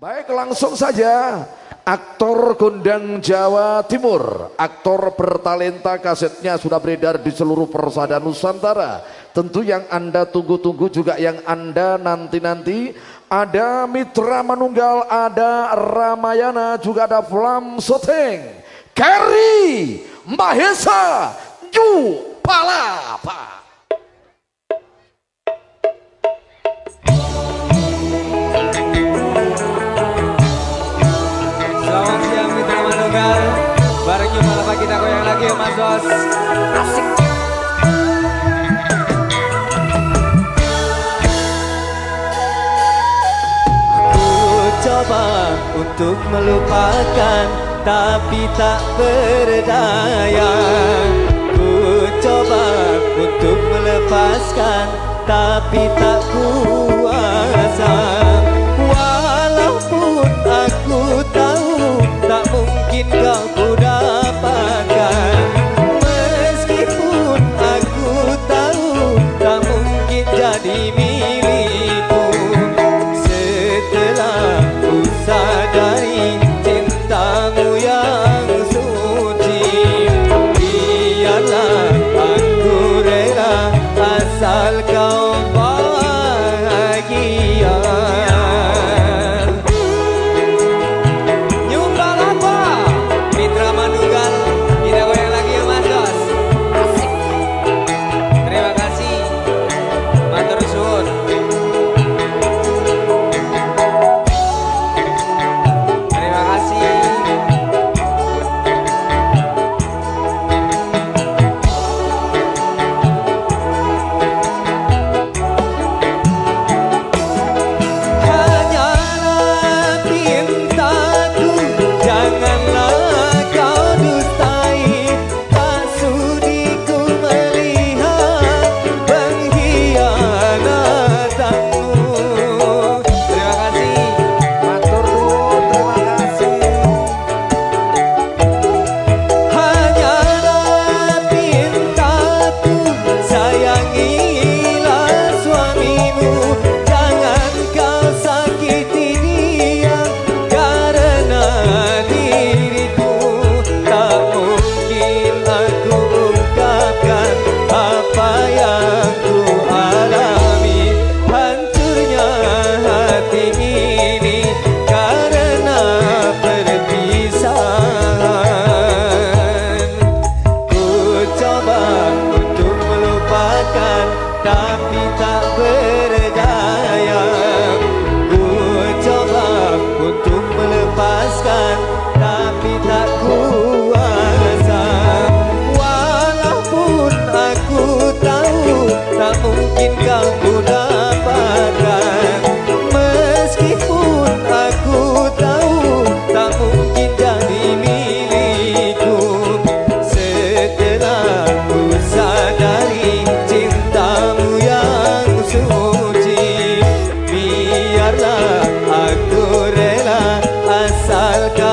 Baik langsung saja. Aktor kondang Jawa Timur. Aktor bertalenta kasetnya sudah beredar di seluruh persada Nusantara. Tentu yang anda tunggu-tunggu juga yang anda nanti-nanti. Ada Mitra Manunggal ada Ramayana juga ada Flam Soteng. Kari Mahesa Ju Palapa untuk melupakan Tapi tak berdaya. Ku coba untuk melepaskan Tapi tak kuasa melupakan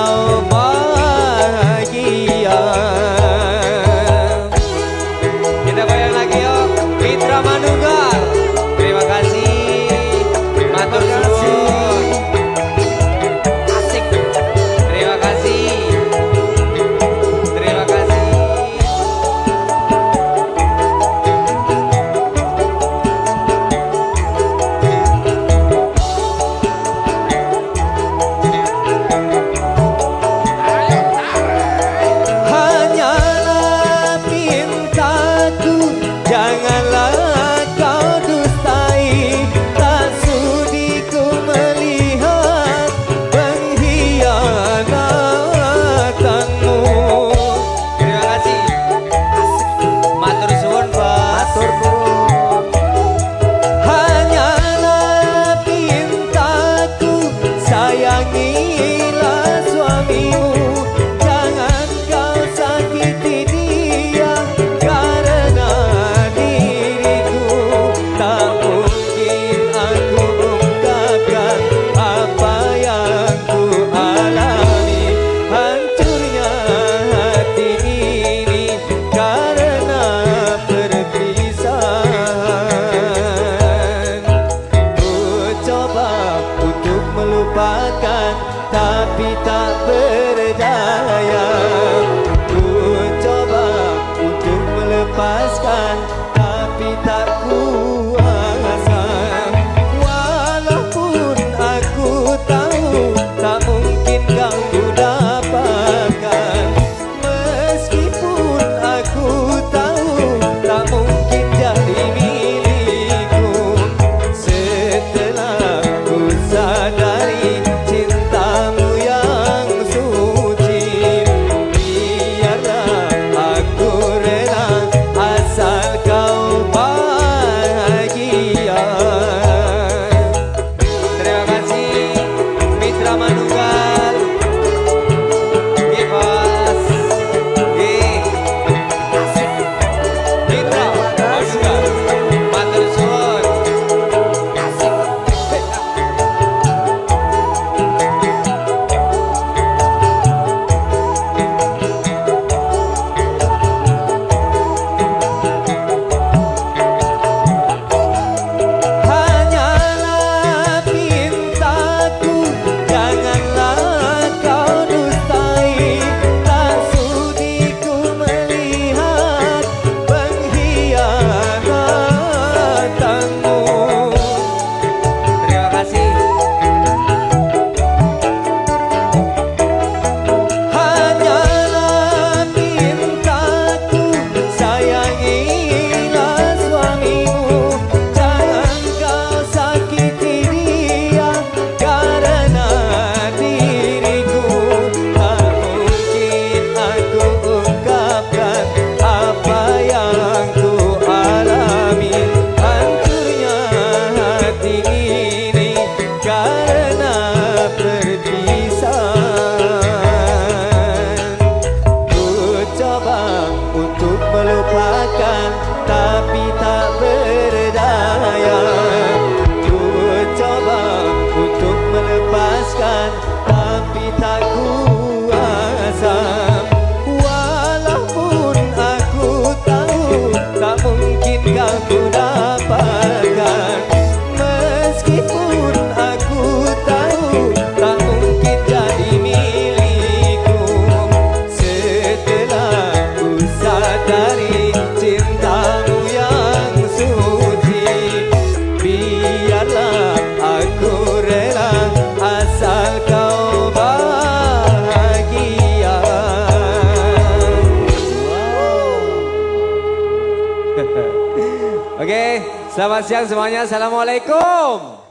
selamat siang semuanya. Assalamualaikum.